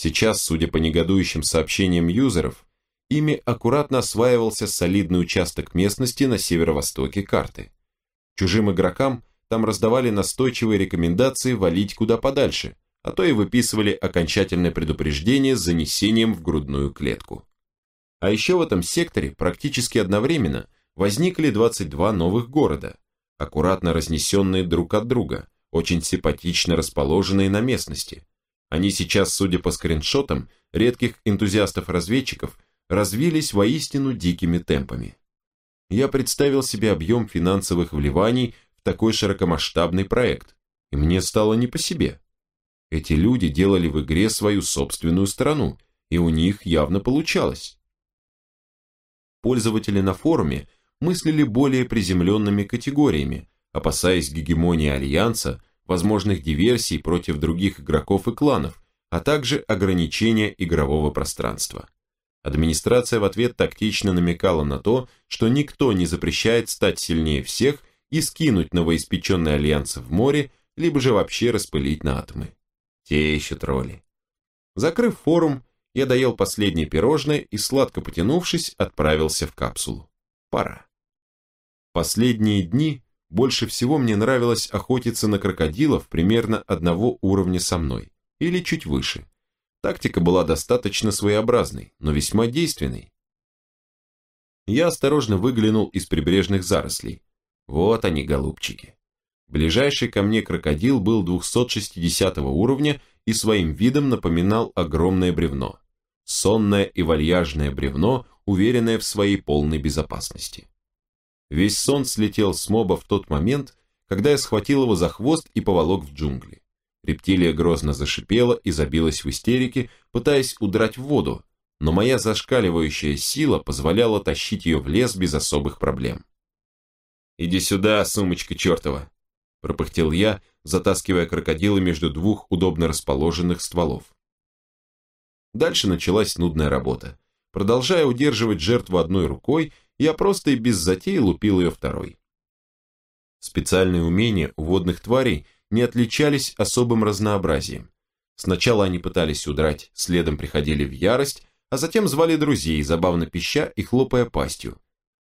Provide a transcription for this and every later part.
Сейчас, судя по негодующим сообщениям юзеров, ими аккуратно осваивался солидный участок местности на северо-востоке карты. Чужим игрокам там раздавали настойчивые рекомендации валить куда подальше, а то и выписывали окончательное предупреждение с занесением в грудную клетку. А еще в этом секторе практически одновременно возникли 22 новых города, аккуратно разнесенные друг от друга, очень симпатично расположенные на местности. Они сейчас, судя по скриншотам, редких энтузиастов-разведчиков, развились воистину дикими темпами. Я представил себе объем финансовых вливаний в такой широкомасштабный проект, и мне стало не по себе. Эти люди делали в игре свою собственную страну, и у них явно получалось. Пользователи на форуме мыслили более приземленными категориями, опасаясь гегемонии Альянса, возможных диверсий против других игроков и кланов, а также ограничения игрового пространства. Администрация в ответ тактично намекала на то, что никто не запрещает стать сильнее всех и скинуть новоиспеченный альянс в море, либо же вообще распылить на атомы. Те еще тролли. Закрыв форум, я доел последнее пирожное и, сладко потянувшись, отправился в капсулу. Пора. Последние дни больше всего мне нравилось охотиться на крокодилов примерно одного уровня со мной, или чуть выше. Тактика была достаточно своеобразной, но весьма действенной. Я осторожно выглянул из прибрежных зарослей. Вот они, голубчики. Ближайший ко мне крокодил был 260 уровня и своим видом напоминал огромное бревно. Сонное и вальяжное бревно, уверенное в своей полной безопасности. Весь сон слетел с моба в тот момент, когда я схватил его за хвост и поволок в джунгли. Рептилия грозно зашипела и забилась в истерике, пытаясь удрать в воду, но моя зашкаливающая сила позволяла тащить ее в лес без особых проблем. «Иди сюда, сумочка чертова!» – пропыхтел я, затаскивая крокодила между двух удобно расположенных стволов. Дальше началась нудная работа. Продолжая удерживать жертву одной рукой, я просто и без затей лупил ее второй. Специальные умения у водных тварей не отличались особым разнообразием. Сначала они пытались удрать, следом приходили в ярость, а затем звали друзей, забавно пища и хлопая пастью.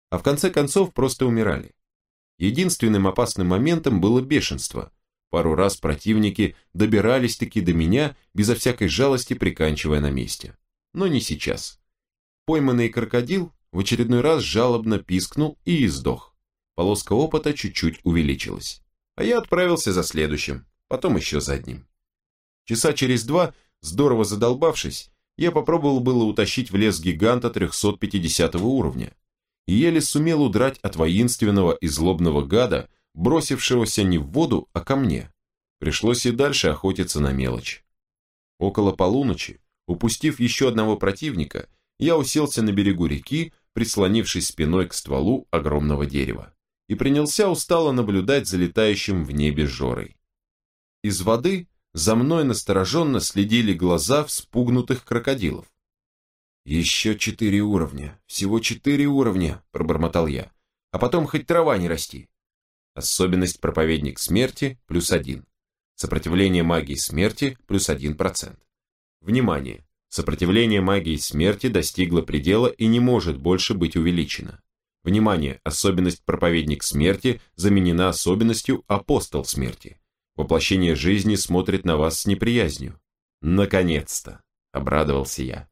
А в конце концов просто умирали. Единственным опасным моментом было бешенство. Пару раз противники добирались-таки до меня, безо всякой жалости приканчивая на месте. Но не сейчас. Пойманный крокодил в очередной раз жалобно пискнул и издох. Полоска опыта чуть-чуть увеличилась. А я отправился за следующим, потом еще за одним. Часа через два, здорово задолбавшись, я попробовал было утащить в лес гиганта 350 уровня. И еле сумел удрать от воинственного и злобного гада, бросившегося не в воду, а ко мне. Пришлось и дальше охотиться на мелочь. Около полуночи, упустив еще одного противника, я уселся на берегу реки, прислонившись спиной к стволу огромного дерева, и принялся устало наблюдать за летающим в небе Жорой. Из воды за мной настороженно следили глаза вспугнутых крокодилов. «Еще четыре уровня, всего четыре уровня», – пробормотал я, – «а потом хоть трава не расти». Особенность проповедник смерти – плюс один. Сопротивление магии смерти – плюс один процент. Внимание! Сопротивление магии смерти достигло предела и не может больше быть увеличено. Внимание, особенность проповедник смерти заменена особенностью апостол смерти. Воплощение жизни смотрит на вас с неприязнью. Наконец-то, обрадовался я.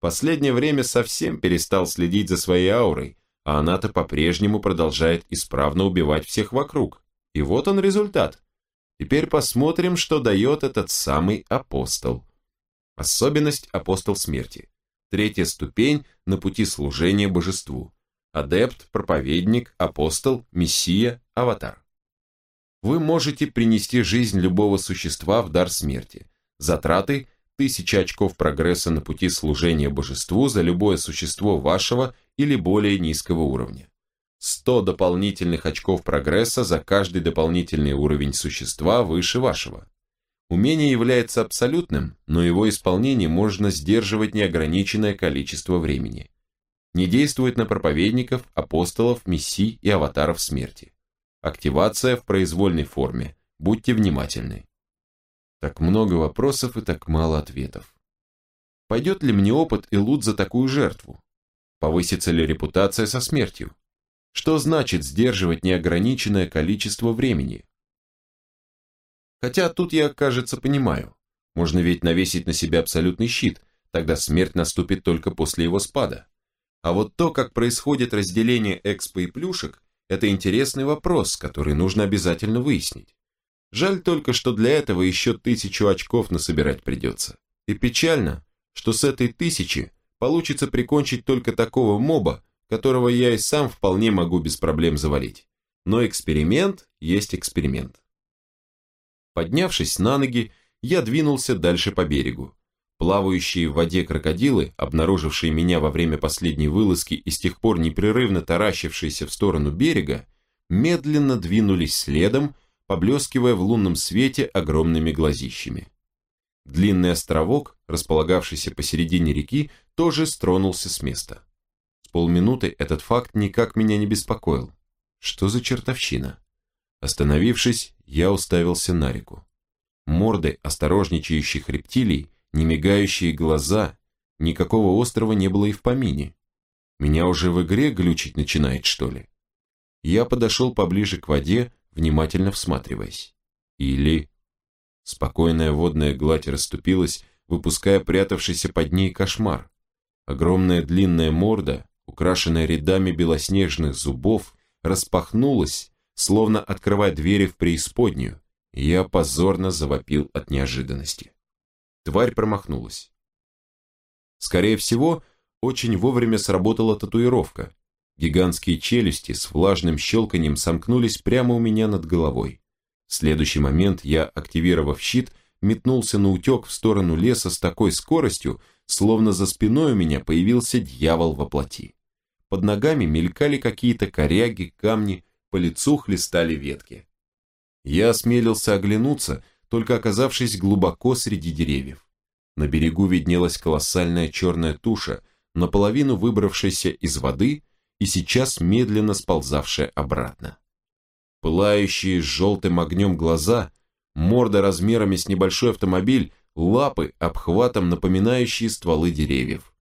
Последнее время совсем перестал следить за своей аурой, а она-то по-прежнему продолжает исправно убивать всех вокруг. И вот он результат. Теперь посмотрим, что дает этот самый апостол. Особенность апостол смерти. Третья ступень на пути служения божеству. Адепт, проповедник, апостол, мессия, аватар. Вы можете принести жизнь любого существа в дар смерти. Затраты – 1000 очков прогресса на пути служения божеству за любое существо вашего или более низкого уровня. 100 дополнительных очков прогресса за каждый дополнительный уровень существа выше вашего. Умение является абсолютным, но его исполнение можно сдерживать неограниченное количество времени. Не действует на проповедников, апостолов, мессий и аватаров смерти. Активация в произвольной форме. Будьте внимательны. Так много вопросов и так мало ответов. Пойдет ли мне опыт и лут за такую жертву? Повысится ли репутация со смертью? Что значит сдерживать неограниченное количество времени? Хотя тут я, кажется, понимаю. Можно ведь навесить на себя абсолютный щит, тогда смерть наступит только после его спада. А вот то, как происходит разделение экспо и плюшек, это интересный вопрос, который нужно обязательно выяснить. Жаль только, что для этого еще тысячу очков насобирать придется. И печально, что с этой тысячи получится прикончить только такого моба, которого я и сам вполне могу без проблем завалить. Но эксперимент есть эксперимент. Поднявшись на ноги, я двинулся дальше по берегу. Плавающие в воде крокодилы, обнаружившие меня во время последней вылазки и с тех пор непрерывно таращившиеся в сторону берега, медленно двинулись следом, поблескивая в лунном свете огромными глазищами. Длинный островок, располагавшийся посередине реки, тоже стронулся с места. С полминуты этот факт никак меня не беспокоил. Что за чертовщина? Остановившись, я уставился на реку. Морды осторожничающих рептилий немигающие глаза, никакого острова не было и в помине. Меня уже в игре глючить начинает, что ли? Я подошел поближе к воде, внимательно всматриваясь. Или... Спокойная водная гладь расступилась, выпуская прятавшийся под ней кошмар. Огромная длинная морда, украшенная рядами белоснежных зубов, распахнулась, словно открывая двери в преисподнюю, я позорно завопил от неожиданности. Тварь промахнулась. Скорее всего, очень вовремя сработала татуировка. Гигантские челюсти с влажным щелканием сомкнулись прямо у меня над головой. В следующий момент я, активировав щит, метнулся на утек в сторону леса с такой скоростью, словно за спиной у меня появился дьявол во плоти. Под ногами мелькали какие-то коряги, камни, по лицу хлестали ветки. Я осмелился оглянуться, только оказавшись глубоко среди деревьев. На берегу виднелась колоссальная черная туша, наполовину выбравшаяся из воды и сейчас медленно сползавшая обратно. Пылающие желтым огнем глаза, морда размерами с небольшой автомобиль, лапы обхватом напоминающие стволы деревьев.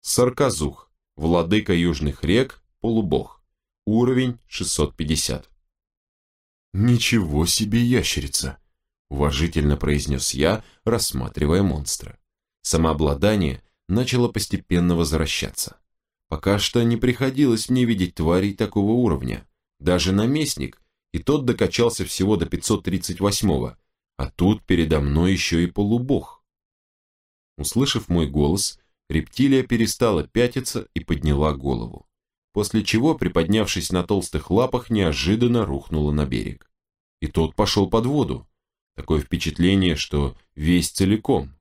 Сарказух, владыка южных рек, полубог. Уровень 650. Ничего себе ящерица! уважительно произнес я, рассматривая монстра. Самообладание начало постепенно возвращаться. Пока что не приходилось мне видеть тварей такого уровня. Даже наместник, и тот докачался всего до 538-го, а тут передо мной еще и полубог. Услышав мой голос, рептилия перестала пятиться и подняла голову, после чего, приподнявшись на толстых лапах, неожиданно рухнула на берег. И тот пошел под воду, Такое впечатление, что весь целиком.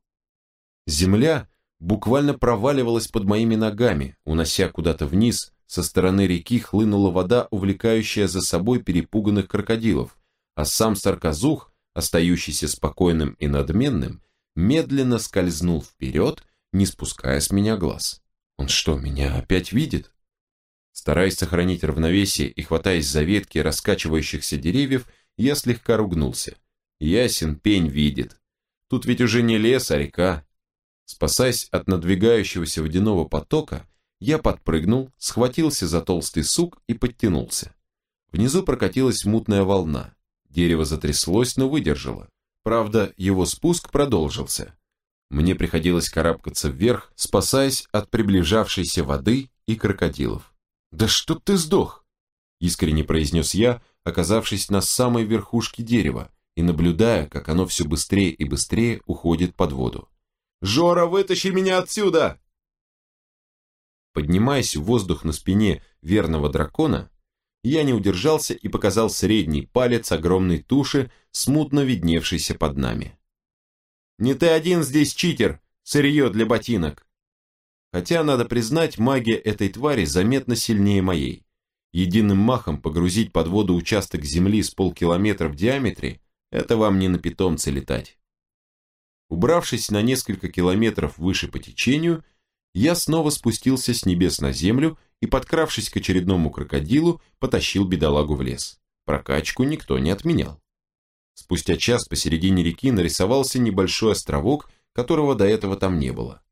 Земля буквально проваливалась под моими ногами, унося куда-то вниз, со стороны реки хлынула вода, увлекающая за собой перепуганных крокодилов, а сам сарказух, остающийся спокойным и надменным, медленно скользнул вперед, не спуская с меня глаз. Он что, меня опять видит? Стараясь сохранить равновесие и хватаясь за ветки раскачивающихся деревьев, я слегка ругнулся. Ясен пень видит. Тут ведь уже не лес, а река. Спасаясь от надвигающегося водяного потока, я подпрыгнул, схватился за толстый сук и подтянулся. Внизу прокатилась мутная волна. Дерево затряслось, но выдержало. Правда, его спуск продолжился. Мне приходилось карабкаться вверх, спасаясь от приближавшейся воды и крокодилов. «Да что ты сдох!» – искренне произнес я, оказавшись на самой верхушке дерева, и наблюдая, как оно все быстрее и быстрее уходит под воду. «Жора, вытащи меня отсюда!» Поднимаясь в воздух на спине верного дракона, я не удержался и показал средний палец огромной туши, смутно видневшейся под нами. «Не ты один здесь читер, сырье для ботинок!» Хотя, надо признать, магия этой твари заметно сильнее моей. Единым махом погрузить под воду участок земли с полкилометра в диаметре это вам не на питомце летать. Убравшись на несколько километров выше по течению, я снова спустился с небес на землю и, подкравшись к очередному крокодилу, потащил бедолагу в лес. Прокачку никто не отменял. Спустя час посередине реки нарисовался небольшой островок, которого до этого там не было.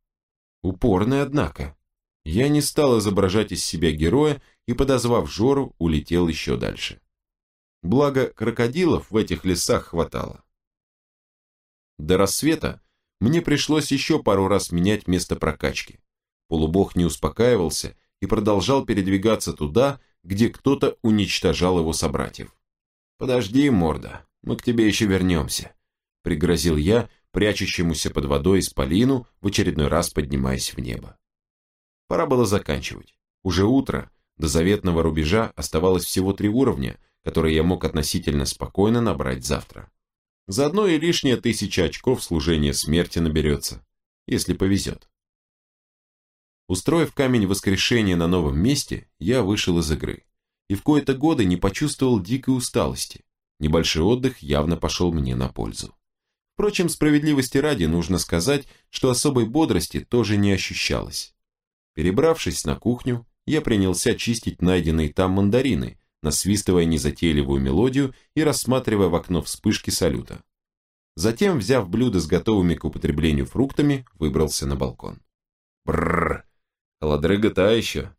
Упорный, однако. Я не стал изображать из себя героя и, подозвав Жору, улетел еще дальше. Благо, крокодилов в этих лесах хватало. До рассвета мне пришлось еще пару раз менять место прокачки. Полубог не успокаивался и продолжал передвигаться туда, где кто-то уничтожал его собратьев. «Подожди, морда, мы к тебе еще вернемся», — пригрозил я, прячущемуся под водой исполину, в очередной раз поднимаясь в небо. Пора было заканчивать. Уже утро, до заветного рубежа оставалось всего три уровня, которые я мог относительно спокойно набрать завтра. Заодно и лишняя тысяча очков служения смерти наберется, если повезет. Устроив камень воскрешения на новом месте, я вышел из игры. И в кои-то годы не почувствовал дикой усталости. Небольшой отдых явно пошел мне на пользу. Впрочем, справедливости ради нужно сказать, что особой бодрости тоже не ощущалось. Перебравшись на кухню, я принялся чистить найденные там мандарины, насвистывая незатейливую мелодию и рассматривая в окно вспышки салюта. Затем, взяв блюдо с готовыми к употреблению фруктами, выбрался на балкон. Бррр, холодрыга та еще.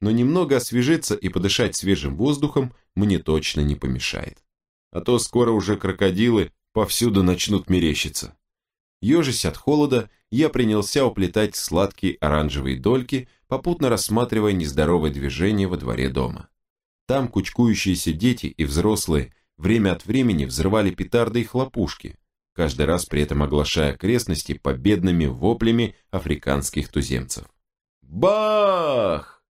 Но немного освежиться и подышать свежим воздухом мне точно не помешает. А то скоро уже крокодилы повсюду начнут мерещиться. Ежась от холода, я принялся уплетать сладкие оранжевые дольки, попутно рассматривая нездоровое движение во дворе дома. Там кучкующиеся дети и взрослые время от времени взрывали петарды и хлопушки, каждый раз при этом оглашая окрестности победными воплями африканских туземцев. Бах!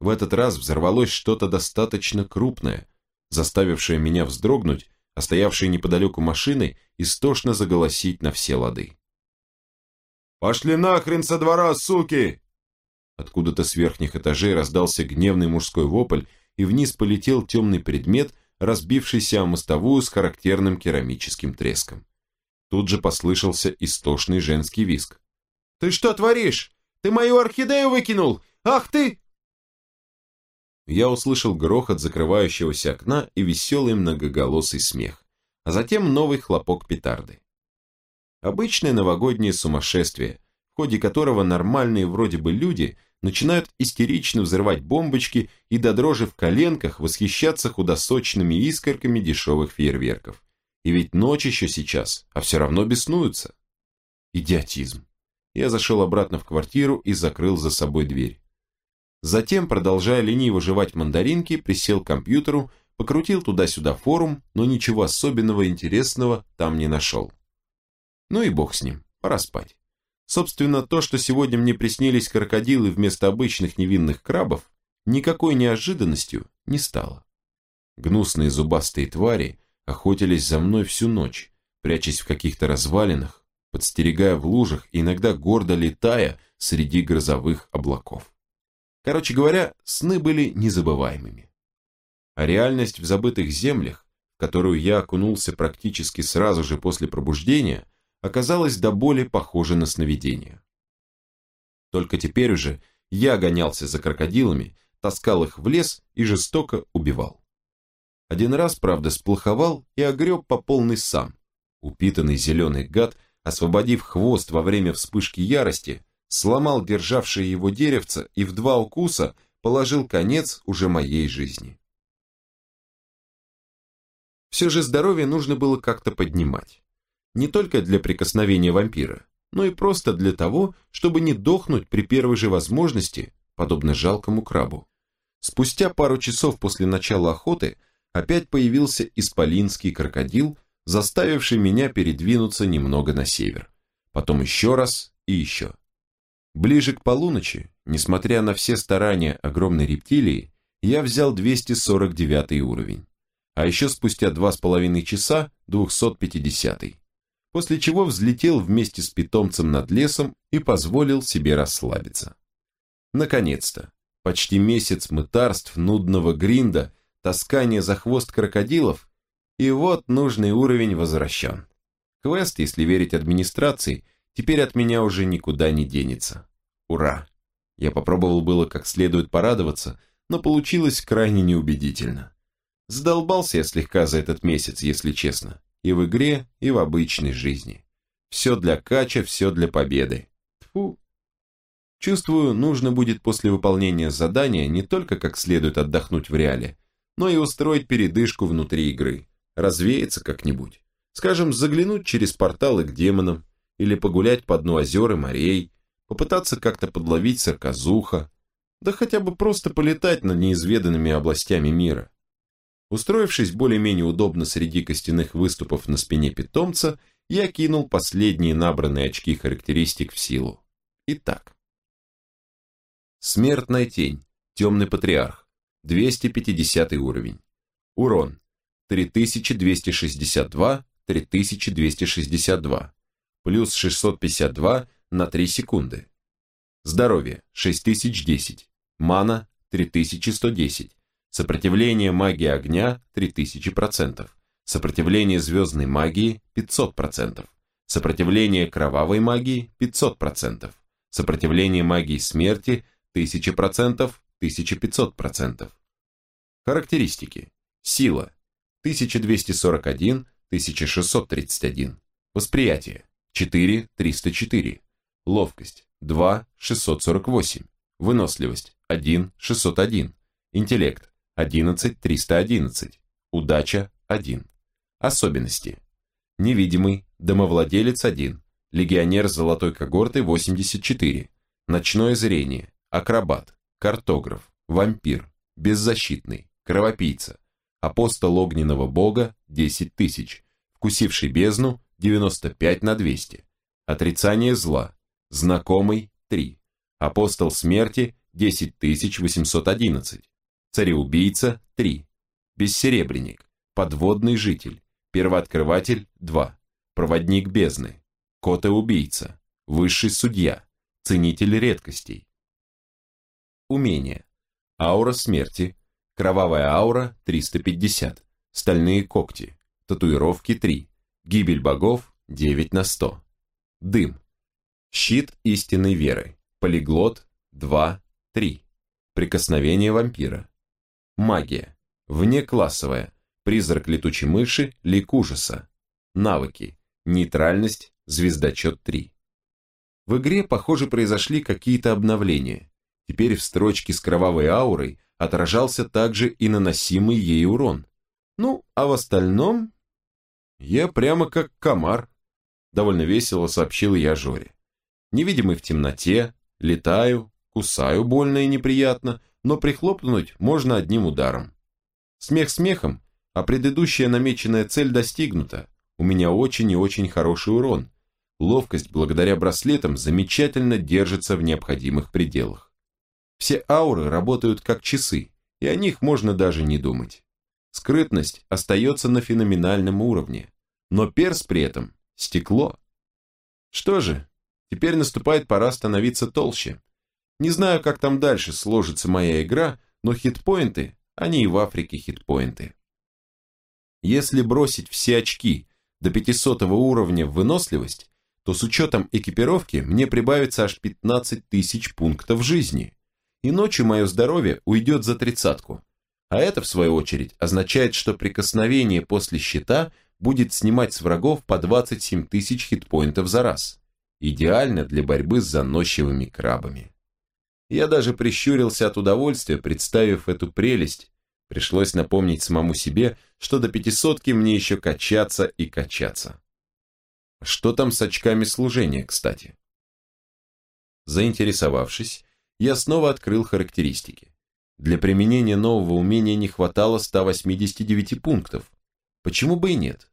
В этот раз взорвалось что-то достаточно крупное, заставившее меня вздрогнуть, а стоявшие неподалеку машины истошно заголосить на все лады. «Пошли нахрен со двора, суки!» Откуда-то с верхних этажей раздался гневный мужской вопль, и вниз полетел темный предмет, разбившийся о мостовую с характерным керамическим треском. Тут же послышался истошный женский виск. «Ты что творишь? Ты мою орхидею выкинул! Ах ты!» Я услышал грохот закрывающегося окна и веселый многоголосый смех, а затем новый хлопок петарды. Обычное новогоднее сумасшествие, в ходе которого нормальные вроде бы люди начинают истерично взрывать бомбочки и до дрожи в коленках восхищаться худосочными искорками дешевых фейерверков. И ведь ночь еще сейчас, а все равно беснуются. Идиотизм. Я зашел обратно в квартиру и закрыл за собой дверь. Затем, продолжая лениво жевать мандаринки, присел к компьютеру, покрутил туда-сюда форум, но ничего особенного интересного там не нашел. Ну и бог с ним, пора спать. Собственно, то, что сегодня мне приснились крокодилы вместо обычных невинных крабов, никакой неожиданностью не стало. Гнусные зубастые твари охотились за мной всю ночь, прячась в каких-то развалинах, подстерегая в лужах иногда гордо летая среди грозовых облаков. Короче говоря, сны были незабываемыми. А реальность в забытых землях, в которую я окунулся практически сразу же после пробуждения, оказалась до боли похожа на сновидение. Только теперь уже я гонялся за крокодилами, таскал их в лес и жестоко убивал. Один раз, правда, сплоховал и огреб по полной сам. Упитанный зеленый гад, освободив хвост во время вспышки ярости, сломал державшее его деревце и в два укуса положил конец уже моей жизни. Все же здоровье нужно было как-то поднимать. Не только для прикосновения вампира, но и просто для того, чтобы не дохнуть при первой же возможности, подобно жалкому крабу. Спустя пару часов после начала охоты опять появился исполинский крокодил, заставивший меня передвинуться немного на север. Потом еще раз и еще. Ближе к полуночи, несмотря на все старания огромной рептилии, я взял 249 уровень, а еще спустя два с половиной часа 250 после чего взлетел вместе с питомцем над лесом и позволил себе расслабиться. Наконец-то, почти месяц мытарств, нудного гринда, таскания за хвост крокодилов, и вот нужный уровень возвращен. Квест, если верить администрации, Теперь от меня уже никуда не денется. Ура! Я попробовал было как следует порадоваться, но получилось крайне неубедительно. Задолбался я слегка за этот месяц, если честно. И в игре, и в обычной жизни. Все для кача, все для победы. Тьфу. Чувствую, нужно будет после выполнения задания не только как следует отдохнуть в реале, но и устроить передышку внутри игры, развеяться как-нибудь. Скажем, заглянуть через порталы к демонам, или погулять по дну озер и морей, попытаться как-то подловить сарказуха, да хотя бы просто полетать над неизведанными областями мира. Устроившись более-менее удобно среди костяных выступов на спине питомца, я кинул последние набранные очки характеристик в силу. Итак. Смертная тень. Темный патриарх. 250 уровень. Урон. 3262, 3262. Плюс 652 на 3 секунды. Здоровье 6010. Мана 3110. Сопротивление магии огня 3000%. Сопротивление звездной магии 500%. Сопротивление кровавой магии 500%. Сопротивление магии смерти 1000%, 1500%. Характеристики. Сила 1241, 1631. Восприятие 4, 304. Ловкость 2, 648. Выносливость 1, 601. Интеллект 11, 311. Удача 1. Особенности. Невидимый, домовладелец 1. Легионер золотой когорты 84. Ночное зрение, акробат, картограф, вампир, беззащитный, кровопийца, апостол огненного бога 10 тысяч, вкусивший бездну 95 на 200. Отрицание зла. Знакомый 3. Апостол смерти 10811. Цареубийца 3. Бессеребренник. Подводный житель. Первооткрыватель 2. Проводник бездны. Кота-убийца. Высший судья. Ценитель редкостей. Умение. Аура смерти. Кровавая аура 350. Стальные когти. Татуировки 3. Гибель богов 9 на 100. Дым. Щит истинной веры. Полиглот 2, 3. Прикосновение вампира. Магия. Внеклассовая. Призрак летучей мыши, лик ужаса. Навыки. Нейтральность, звездочет 3. В игре, похоже, произошли какие-то обновления. Теперь в строчке с кровавой аурой отражался также и наносимый ей урон. Ну, а в остальном я прямо как комар, довольно весело сообщил я Жоре. Невидимый в темноте, летаю, кусаю больно и неприятно, но прихлопнуть можно одним ударом. Смех смехом, а предыдущая намеченная цель достигнута. У меня очень и очень хороший урон. Ловкость благодаря браслетам замечательно держится в необходимых пределах. Все ауры работают как часы, и о них можно даже не думать. Скрытность остается на феноменальном уровне, но перс при этом – стекло. Что же, теперь наступает пора становиться толще. Не знаю, как там дальше сложится моя игра, но хитпоинты, они и в Африке хитпоинты. Если бросить все очки до 500 уровня в выносливость, то с учетом экипировки мне прибавится аж 15 тысяч пунктов жизни. И ночью мое здоровье уйдет за тридцатку. А это, в свою очередь, означает, что прикосновение после щита будет снимать с врагов по 27 тысяч хитпоинтов за раз. Идеально для борьбы с заносчивыми крабами. Я даже прищурился от удовольствия, представив эту прелесть. Пришлось напомнить самому себе, что до пятисотки мне еще качаться и качаться. Что там с очками служения, кстати? Заинтересовавшись, я снова открыл характеристики. Для применения нового умения не хватало 189 пунктов. Почему бы и нет?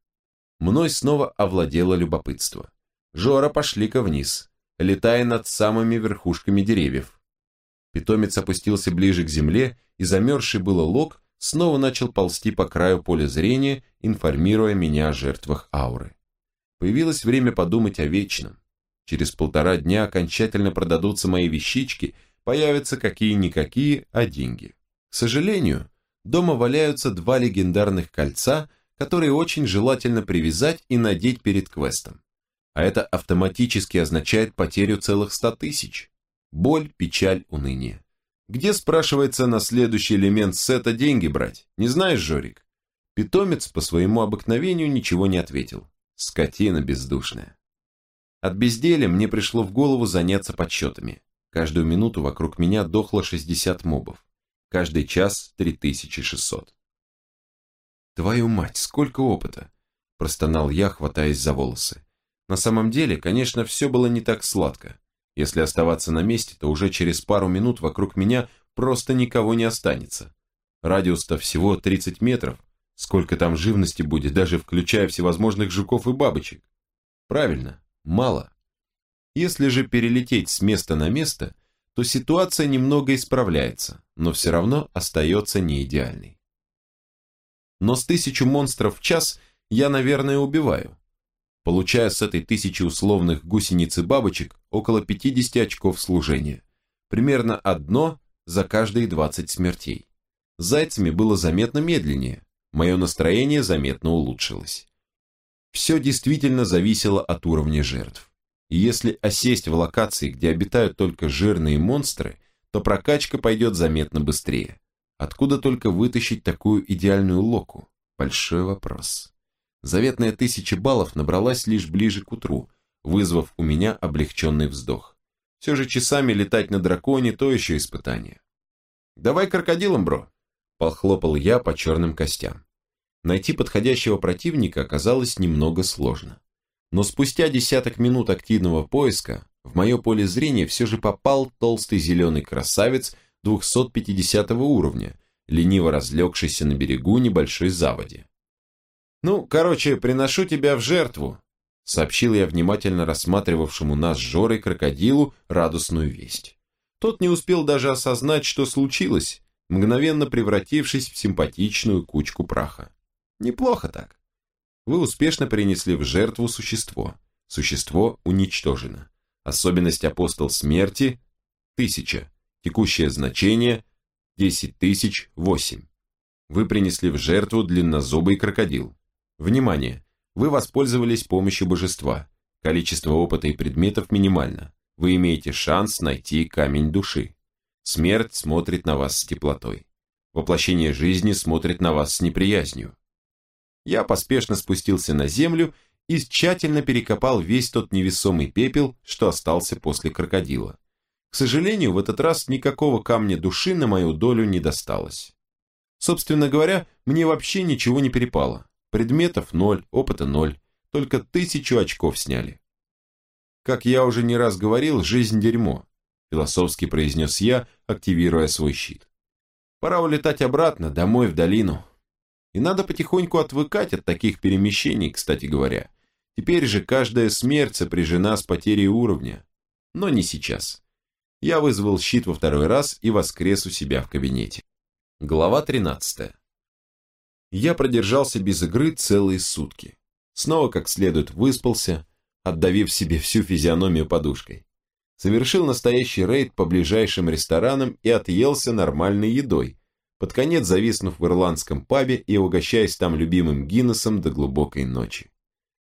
Мной снова овладело любопытство. Жора, пошли-ка вниз, летая над самыми верхушками деревьев. Питомец опустился ближе к земле, и замерзший было лог снова начал ползти по краю поля зрения, информируя меня о жертвах ауры. Появилось время подумать о вечном. Через полтора дня окончательно продадутся мои вещички – появятся какие-никакие, а деньги. К сожалению, дома валяются два легендарных кольца, которые очень желательно привязать и надеть перед квестом. А это автоматически означает потерю целых ста тысяч. Боль, печаль, уныние. Где, спрашивается, на следующий элемент сета деньги брать? Не знаешь, Жорик? Питомец по своему обыкновению ничего не ответил. Скотина бездушная. От безделия мне пришло в голову заняться подсчетами. Каждую минуту вокруг меня дохло 60 мобов. Каждый час 3600. «Твою мать, сколько опыта!» – простонал я, хватаясь за волосы. На самом деле, конечно, все было не так сладко. Если оставаться на месте, то уже через пару минут вокруг меня просто никого не останется. Радиус-то всего 30 метров. Сколько там живности будет, даже включая всевозможных жуков и бабочек? Правильно, мало. Если же перелететь с места на место, то ситуация немного исправляется, но все равно остается не идеальной. Но с тысячу монстров в час я, наверное, убиваю получая с этой тысячи условных гусениц и бабочек около 50 очков служения. Примерно одно за каждые 20 смертей. С зайцами было заметно медленнее, мое настроение заметно улучшилось. Все действительно зависело от уровня жертв. И если осесть в локации, где обитают только жирные монстры, то прокачка пойдет заметно быстрее. Откуда только вытащить такую идеальную локу? Большой вопрос. Заветная тысяча баллов набралась лишь ближе к утру, вызвав у меня облегченный вздох. Все же часами летать на драконе – то еще испытание. «Давай крокодилом, бро!» – похлопал я по черным костям. Найти подходящего противника оказалось немного сложно. Но спустя десяток минут активного поиска в мое поле зрения все же попал толстый зеленый красавец 250 уровня, лениво разлегшийся на берегу небольшой заводи. «Ну, короче, приношу тебя в жертву», — сообщил я внимательно рассматривавшему нас с Жорой крокодилу радостную весть. Тот не успел даже осознать, что случилось, мгновенно превратившись в симпатичную кучку праха. Неплохо так. Вы успешно принесли в жертву существо. Существо уничтожено. Особенность апостол смерти – 1000. Текущее значение – 10 тысяч 8. Вы принесли в жертву длиннозубый крокодил. Внимание! Вы воспользовались помощью божества. Количество опыта и предметов минимально. Вы имеете шанс найти камень души. Смерть смотрит на вас с теплотой. Воплощение жизни смотрит на вас с неприязнью. Я поспешно спустился на землю и тщательно перекопал весь тот невесомый пепел, что остался после крокодила. К сожалению, в этот раз никакого камня души на мою долю не досталось. Собственно говоря, мне вообще ничего не перепало. Предметов ноль, опыта ноль, только тысячу очков сняли. Как я уже не раз говорил, жизнь дерьмо, философски произнес я, активируя свой щит. Пора улетать обратно, домой в долину. И надо потихоньку отвыкать от таких перемещений, кстати говоря. Теперь же каждая смерть сопряжена с потерей уровня. Но не сейчас. Я вызвал щит во второй раз и воскрес у себя в кабинете. Глава 13 я продержался без игры целые сутки. Снова как следует выспался, отдавив себе всю физиономию подушкой. Совершил настоящий рейд по ближайшим ресторанам и отъелся нормальной едой, под конец зависнув в ирландском пабе и угощаясь там любимым Гиннесом до глубокой ночи.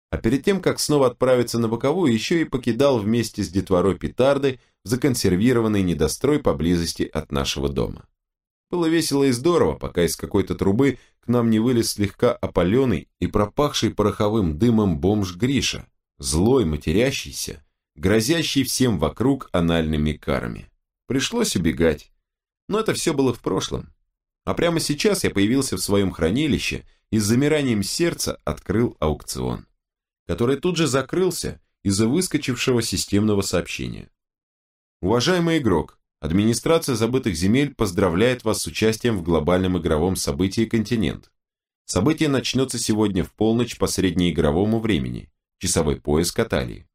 А перед тем, как снова отправиться на боковую, еще и покидал вместе с детворой петарды законсервированный недострой поблизости от нашего дома. Было весело и здорово, пока из какой-то трубы к нам не вылез слегка опаленный и пропахший пороховым дымом бомж Гриша, злой, матерящийся, грозящий всем вокруг анальными карами. Пришлось убегать. Но это все было в прошлом. А прямо сейчас я появился в своем хранилище и с замиранием сердца открыл аукцион, который тут же закрылся из-за выскочившего системного сообщения. Уважаемый игрок, Администрация забытых земель поздравляет вас с участием в глобальном игровом событии «Континент». Событие начнется сегодня в полночь по среднеигровому времени, часовой пояс Каталии.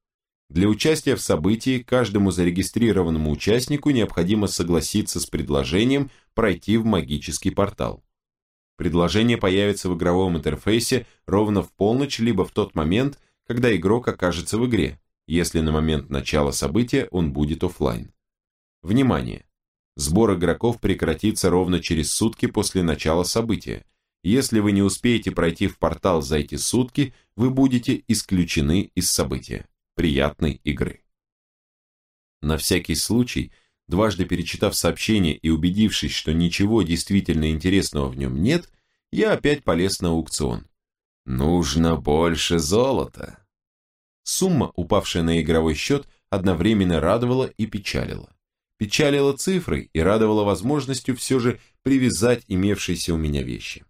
Для участия в событии каждому зарегистрированному участнику необходимо согласиться с предложением пройти в магический портал. Предложение появится в игровом интерфейсе ровно в полночь, либо в тот момент, когда игрок окажется в игре, если на момент начала события он будет офлайн. Внимание! Сбор игроков прекратится ровно через сутки после начала события. Если вы не успеете пройти в портал за эти сутки, вы будете исключены из события. Приятной игры. На всякий случай, дважды перечитав сообщение и убедившись, что ничего действительно интересного в нем нет, я опять полез на аукцион. Нужно больше золота. Сумма, упавшая на игровой счет, одновременно радовала и печалила. печалила цифрой и радовала возможностью все же привязать имевшиеся у меня вещи.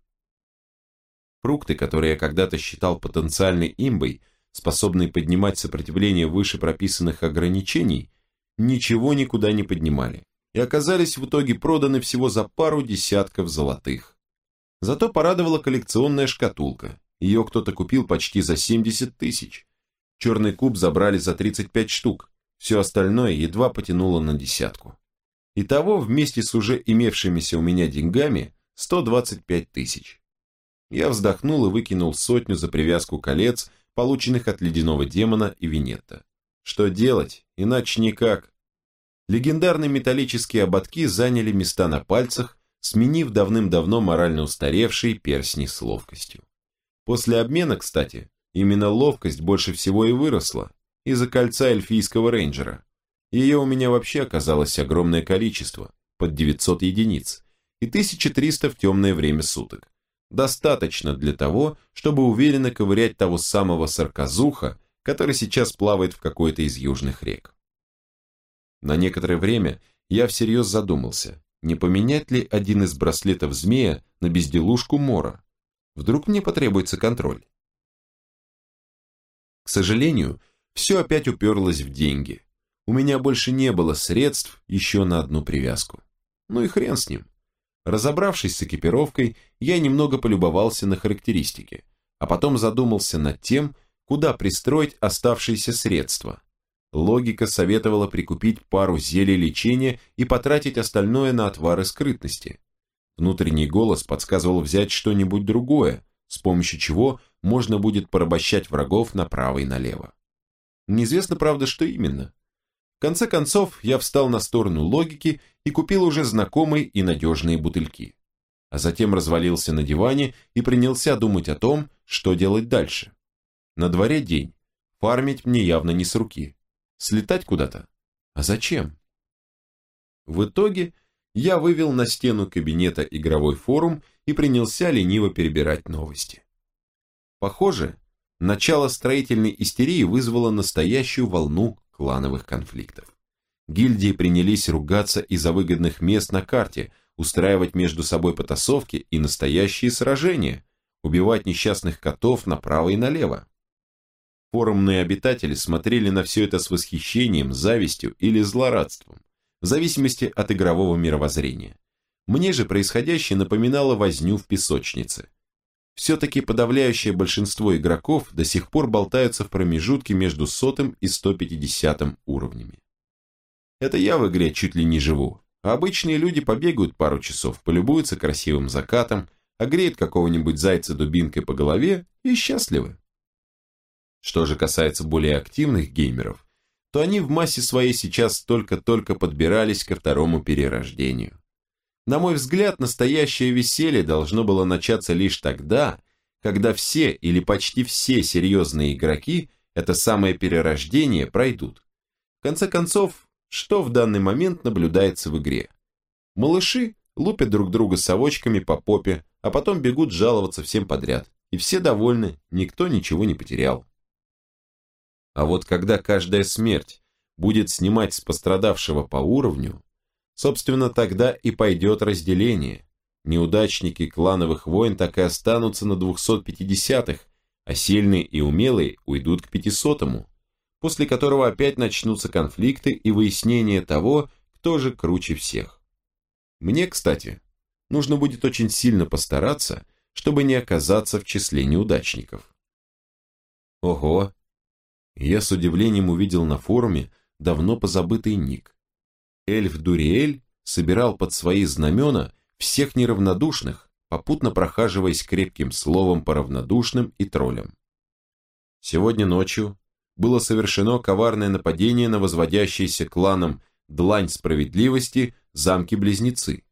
Фрукты, которые я когда-то считал потенциальной имбой, способной поднимать сопротивление выше прописанных ограничений, ничего никуда не поднимали и оказались в итоге проданы всего за пару десятков золотых. Зато порадовала коллекционная шкатулка. Ее кто-то купил почти за 70 тысяч. Черный куб забрали за 35 штук. Все остальное едва потянуло на десятку. Итого, вместе с уже имевшимися у меня деньгами, 125 тысяч. Я вздохнул и выкинул сотню за привязку колец, полученных от ледяного демона и Винетта. Что делать? Иначе никак. Легендарные металлические ободки заняли места на пальцах, сменив давным-давно морально устаревшие персни с ловкостью. После обмена, кстати, именно ловкость больше всего и выросла, из-за кольца эльфийского рейнджера. Ее у меня вообще оказалось огромное количество, под 900 единиц, и 1300 в темное время суток. Достаточно для того, чтобы уверенно ковырять того самого сарказуха, который сейчас плавает в какой-то из южных рек. На некоторое время я всерьез задумался, не поменять ли один из браслетов змея на безделушку Мора. Вдруг мне потребуется контроль. К сожалению, все опять уперлось в деньги. У меня больше не было средств еще на одну привязку. Ну и хрен с ним. Разобравшись с экипировкой, я немного полюбовался на характеристики, а потом задумался над тем, куда пристроить оставшиеся средства. Логика советовала прикупить пару зелий лечения и потратить остальное на отвары скрытности. Внутренний голос подсказывал взять что-нибудь другое, с помощью чего можно будет порабощать врагов направо и налево. Неизвестно, правда, что именно. В конце концов, я встал на сторону логики и купил уже знакомые и надежные бутыльки. А затем развалился на диване и принялся думать о том, что делать дальше. На дворе день. Фармить мне явно не с руки. Слетать куда-то? А зачем? В итоге я вывел на стену кабинета игровой форум и принялся лениво перебирать новости. Похоже, начало строительной истерии вызвало настоящую волну клановых конфликтов. Гильдии принялись ругаться из-за выгодных мест на карте, устраивать между собой потасовки и настоящие сражения, убивать несчастных котов направо и налево. Форумные обитатели смотрели на все это с восхищением, завистью или злорадством, в зависимости от игрового мировоззрения. Мне же происходящее напоминало возню в песочнице. Все-таки подавляющее большинство игроков до сих пор болтаются в промежутке между сотым и 150 уровнями. Это я в игре чуть ли не живу, а обычные люди побегают пару часов, полюбуются красивым закатом, огреют какого-нибудь зайца дубинкой по голове и счастливы. Что же касается более активных геймеров, то они в массе своей сейчас только-только подбирались ко второму перерождению. На мой взгляд, настоящее веселье должно было начаться лишь тогда, когда все или почти все серьезные игроки это самое перерождение пройдут. В конце концов, что в данный момент наблюдается в игре? Малыши лупят друг друга совочками по попе, а потом бегут жаловаться всем подряд. И все довольны, никто ничего не потерял. А вот когда каждая смерть будет снимать с пострадавшего по уровню, собственно, тогда и пойдет разделение. Неудачники клановых войн так и останутся на 250-х, а сильные и умелые уйдут к 500-му, после которого опять начнутся конфликты и выяснение того, кто же круче всех. Мне, кстати, нужно будет очень сильно постараться, чтобы не оказаться в числе неудачников. Ого, я с удивлением увидел на форуме давно позабытый ник. Эльф Дуриэль собирал под свои знамена всех неравнодушных, попутно прохаживаясь крепким словом по равнодушным и троллям. Сегодня ночью было совершено коварное нападение на возводящийся кланом Длань Справедливости замки-близнецы.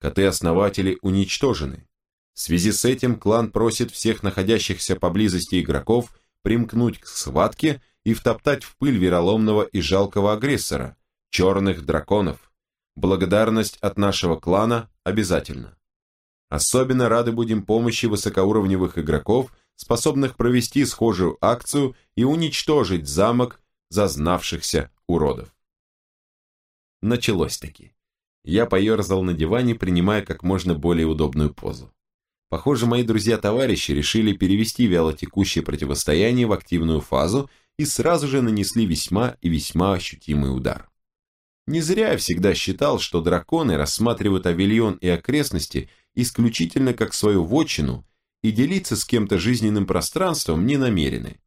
Коты-основатели уничтожены. В связи с этим клан просит всех находящихся поблизости игроков примкнуть к схватке и втоптать в пыль вероломного и жалкого агрессора, черных драконов. Благодарность от нашего клана обязательно. Особенно рады будем помощи высокоуровневых игроков, способных провести схожую акцию и уничтожить замок зазнавшихся уродов. Началось-таки. Я поерзал на диване, принимая как можно более удобную позу. Похоже, мои друзья-товарищи решили перевести вялотекущее противостояние в активную фазу и сразу же нанесли весьма и весьма ощутимый удар. Не зря я всегда считал, что драконы рассматривают авильон и окрестности исключительно как свою вотчину и делиться с кем-то жизненным пространством не намерены.